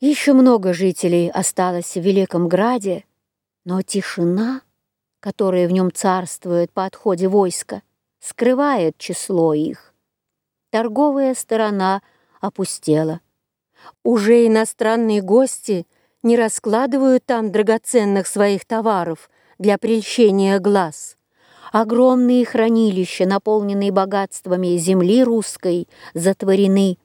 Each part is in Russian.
Еще много жителей осталось в Великом Граде, но тишина, которая в нем царствует по отходе войска, скрывает число их. Торговая сторона опустела. Уже иностранные гости не раскладывают там драгоценных своих товаров для прельщения глаз. Огромные хранилища, наполненные богатствами земли русской, затворены.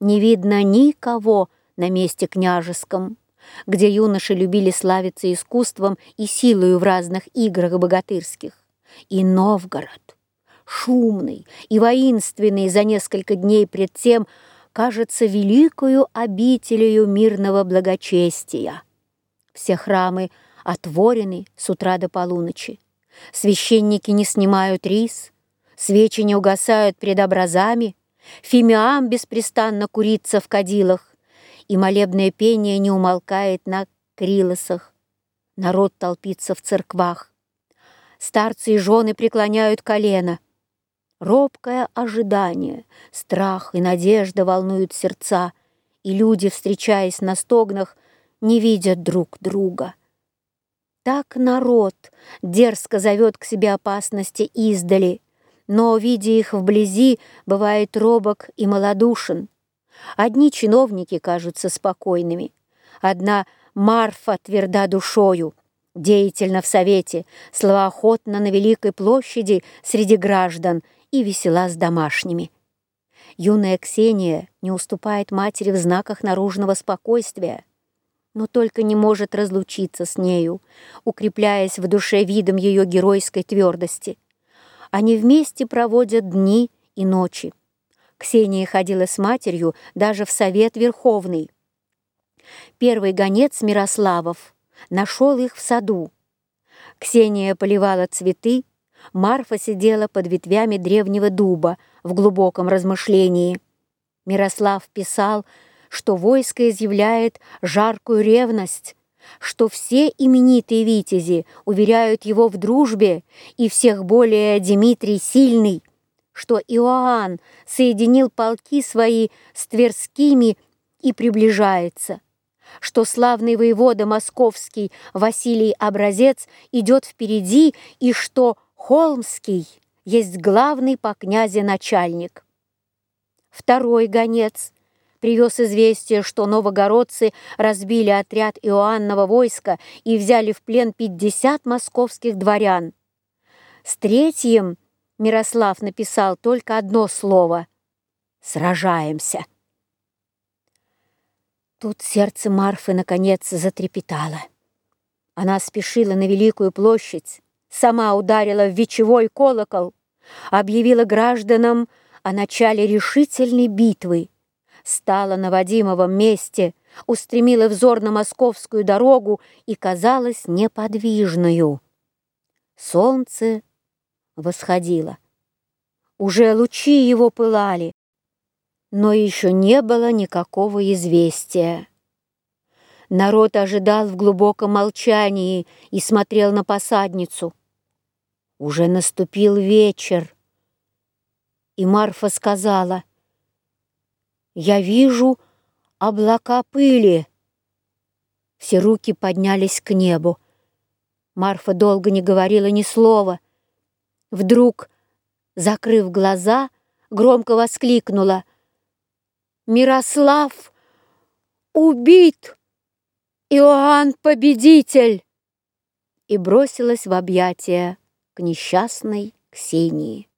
Не видно никого, на месте княжеском, где юноши любили славиться искусством и силою в разных играх богатырских. И Новгород, шумный и воинственный за несколько дней пред тем, кажется великою обителею мирного благочестия. Все храмы отворены с утра до полуночи. Священники не снимают рис, свечи не угасают пред образами, фимиам беспрестанно курится в кадилах, и молебное пение не умолкает на крилосах. Народ толпится в церквах. Старцы и жены преклоняют колено. Робкое ожидание, страх и надежда волнуют сердца, и люди, встречаясь на стогнах, не видят друг друга. Так народ дерзко зовет к себе опасности издали, но, видя их вблизи, бывает робок и малодушен. Одни чиновники кажутся спокойными, одна Марфа тверда душою, деятельно в совете, словоохотно на Великой площади среди граждан и весела с домашними. Юная Ксения не уступает матери в знаках наружного спокойствия, но только не может разлучиться с нею, укрепляясь в душе видом ее геройской твердости. Они вместе проводят дни и ночи. Ксения ходила с матерью даже в совет Верховный. Первый гонец Мирославов нашел их в саду. Ксения поливала цветы, Марфа сидела под ветвями древнего дуба в глубоком размышлении. Мирослав писал, что войско изъявляет жаркую ревность, что все именитые витязи уверяют его в дружбе, и всех более Дмитрий сильный — что Иоанн соединил полки свои с Тверскими и приближается, что славный воевода московский Василий Образец идет впереди и что Холмский есть главный по князе начальник. Второй гонец привез известие, что новогородцы разбили отряд Иоаннова войска и взяли в плен 50 московских дворян. С третьим – Мирослав написал только одно слово «Сражаемся». Тут сердце Марфы наконец затрепетало. Она спешила на Великую площадь, сама ударила в вечевой колокол, объявила гражданам о начале решительной битвы, стала на Вадимовом месте, устремила взор на московскую дорогу и казалась неподвижную. Солнце восходило. Уже лучи его пылали, но еще не было никакого известия. Народ ожидал в глубоком молчании и смотрел на посадницу. Уже наступил вечер, и Марфа сказала, «Я вижу облака пыли». Все руки поднялись к небу. Марфа долго не говорила ни слова, Вдруг, закрыв глаза, громко воскликнула «Мирослав убит! Иоанн победитель!» и бросилась в объятия к несчастной Ксении.